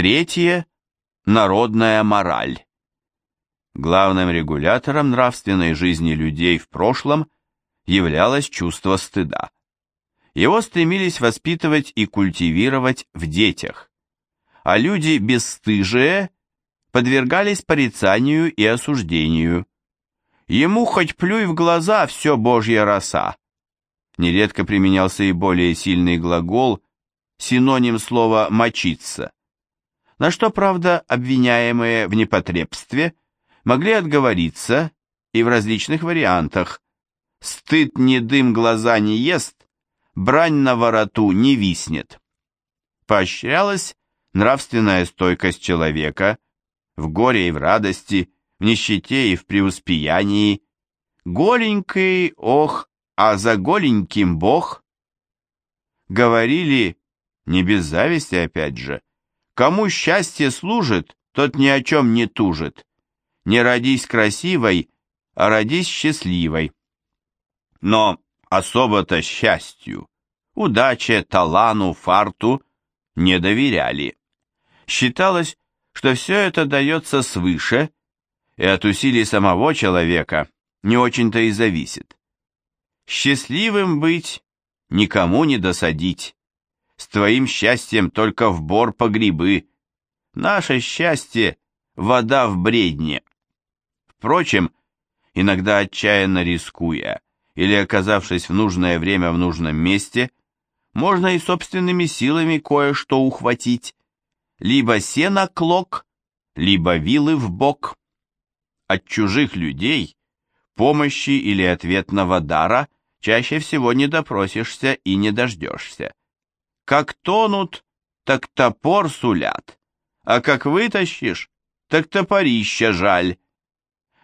Третье – народная мораль. Главным регулятором нравственной жизни людей в прошлом являлось чувство стыда. Его стремились воспитывать и культивировать в детях, а люди бесстыжие подвергались порицанию и осуждению. Ему хоть плюй в глаза, все божья роса. Нередко применялся и более сильный глагол, синоним слова «мочиться», на что, правда, обвиняемые в непотребстве могли отговориться и в различных вариантах. Стыд не дым глаза не ест, брань на вороту не виснет. Поощрялась нравственная стойкость человека в горе и в радости, в нищете и в преуспеянии. Голенький, ох, а за голеньким бог. Говорили, не без зависти опять же, кому счастье служит, тот ни о чем не тужит. Не родись красивой, а родись счастливой. Но особо-то счастью, удаче, талану, фарту не доверяли. Считалось, что все это дается свыше, и от усилий самого человека не очень-то и зависит. Счастливым быть, никому не досадить. С твоим счастьем только в бор по грибы. Наше счастье — вода в бредне. Впрочем, иногда отчаянно рискуя или оказавшись в нужное время в нужном месте, можно и собственными силами кое-что ухватить. Либо сено клок, либо вилы в бок. От чужих людей помощи или ответного дара чаще всего не допросишься и не дождешься. Как тонут, так топор сулят, а как вытащишь, так топорища жаль.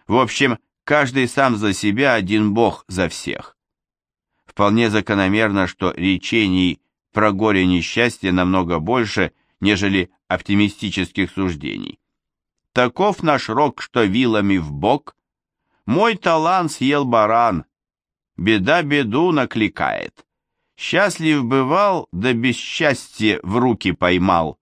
В общем, каждый сам за себя, один бог за всех. Вполне закономерно, что речений про горе несчастье намного больше, нежели оптимистических суждений. Таков наш рок, что вилами в бок. Мой талант съел баран, беда беду накликает. Счастлив бывал, да без счастья в руки поймал.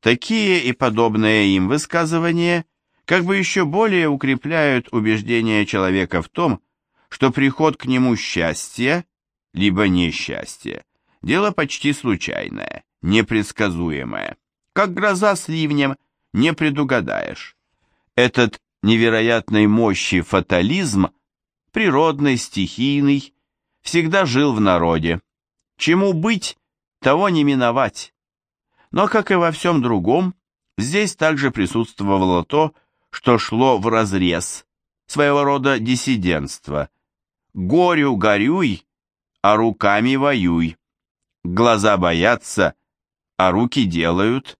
Такие и подобные им высказывания как бы еще более укрепляют убеждение человека в том, что приход к нему счастья, либо несчастья, дело почти случайное, непредсказуемое. Как гроза с ливнем, не предугадаешь. Этот невероятной мощи фатализм, природный, стихийный, всегда жил в народе. Чему быть, того не миновать. Но, как и во всем другом, здесь также присутствовало то, что шло вразрез, своего рода диссидентство. Горю горюй, а руками воюй. Глаза боятся, а руки делают.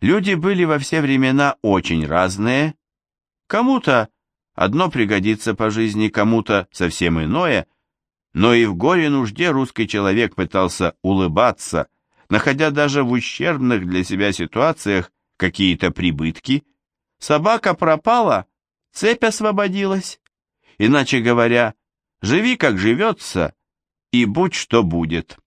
Люди были во все времена очень разные. Кому-то одно пригодится по жизни, кому-то совсем иное, но и в горе нужде русский человек пытался улыбаться, находя даже в ущербных для себя ситуациях какие-то прибытки – Собака пропала, цепь освободилась. Иначе говоря, живи как живется, и будь что будет.